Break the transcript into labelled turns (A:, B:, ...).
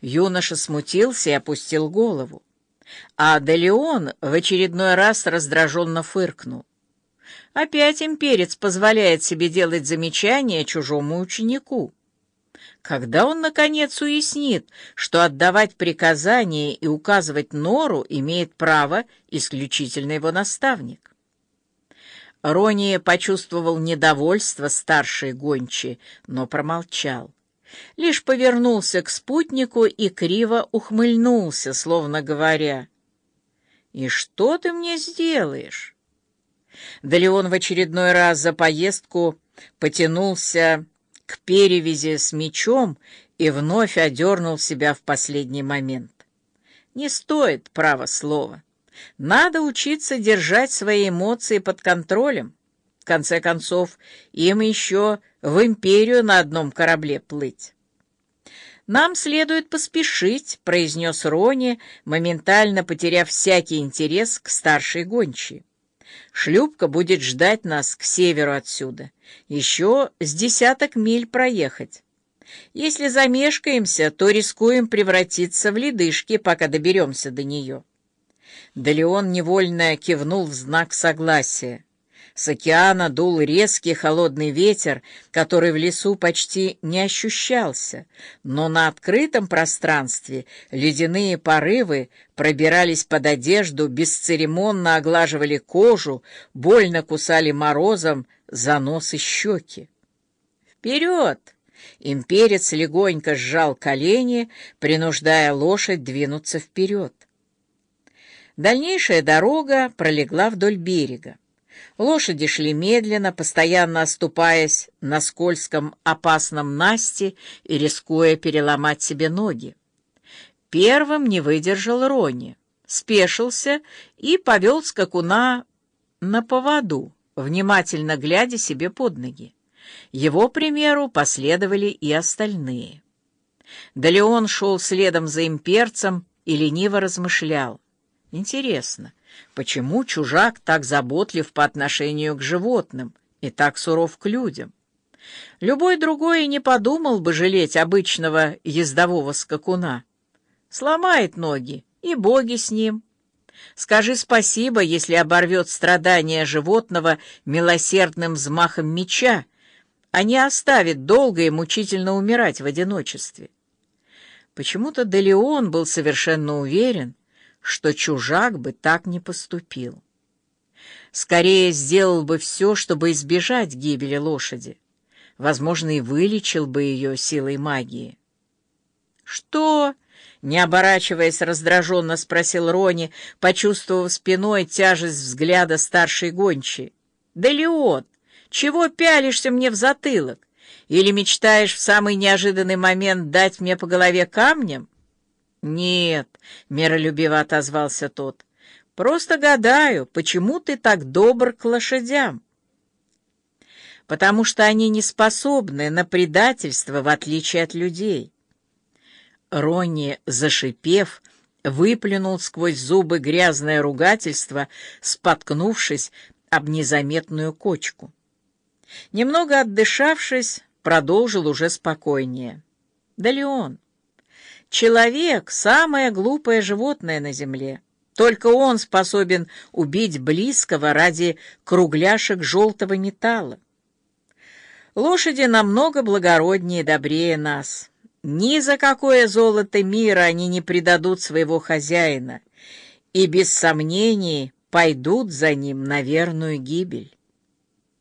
A: Юноша смутился и опустил голову. А Делеон в очередной раз раздраженно фыркнул. Опять имперец позволяет себе делать замечания чужому ученику. Когда он, наконец, уяснит, что отдавать приказания и указывать нору имеет право исключительно его наставник? Рони почувствовал недовольство старшей гончи, но промолчал. Лишь повернулся к спутнику и криво ухмыльнулся, словно говоря, «И что ты мне сделаешь?» Да Леон в очередной раз за поездку потянулся к перевязи с мечом и вновь одернул себя в последний момент. Не стоит право слова. Надо учиться держать свои эмоции под контролем. Конце концов, им еще в империю на одном корабле плыть. «Нам следует поспешить», — произнес Рони, моментально потеряв всякий интерес к старшей гончей. «Шлюпка будет ждать нас к северу отсюда. Еще с десяток миль проехать. Если замешкаемся, то рискуем превратиться в ледышки, пока доберемся до нее». Да Леон невольно кивнул в знак согласия. С океана дул резкий холодный ветер, который в лесу почти не ощущался, но на открытом пространстве ледяные порывы пробирались под одежду, бесцеремонно оглаживали кожу, больно кусали морозом за нос и щеки. «Вперед!» Имперец легонько сжал колени, принуждая лошадь двинуться вперед. Дальнейшая дорога пролегла вдоль берега. Лошади шли медленно, постоянно оступаясь на скользком опасном насте и рискуя переломать себе ноги. Первым не выдержал Рони, спешился и повел скакуна на поводу, внимательно глядя себе под ноги. Его примеру последовали и остальные. Да Леон шел следом за имперцем и лениво размышлял. Интересно, почему чужак так заботлив по отношению к животным и так суров к людям? Любой другой не подумал бы жалеть обычного ездового скакуна. Сломает ноги, и боги с ним. Скажи спасибо, если оборвет страдания животного милосердным взмахом меча, а не оставит долго и мучительно умирать в одиночестве. Почему-то Делеон был совершенно уверен, что чужак бы так не поступил. Скорее сделал бы все, чтобы избежать гибели лошади. Возможно, и вылечил бы ее силой магии. «Что?» — не оборачиваясь раздраженно спросил Рони, почувствовав спиной тяжесть взгляда старшей гончей. «Да, Леон, чего пялишься мне в затылок? Или мечтаешь в самый неожиданный момент дать мне по голове камнем?» «Нет», — миролюбиво отозвался тот, — «просто гадаю, почему ты так добр к лошадям?» «Потому что они не способны на предательство, в отличие от людей». Ронни, зашипев, выплюнул сквозь зубы грязное ругательство, споткнувшись об незаметную кочку. Немного отдышавшись, продолжил уже спокойнее. «Да ли он?» Человек — самое глупое животное на земле. Только он способен убить близкого ради кругляшек желтого металла. Лошади намного благороднее и добрее нас. Ни за какое золото мира они не предадут своего хозяина и без сомнений пойдут за ним на верную гибель.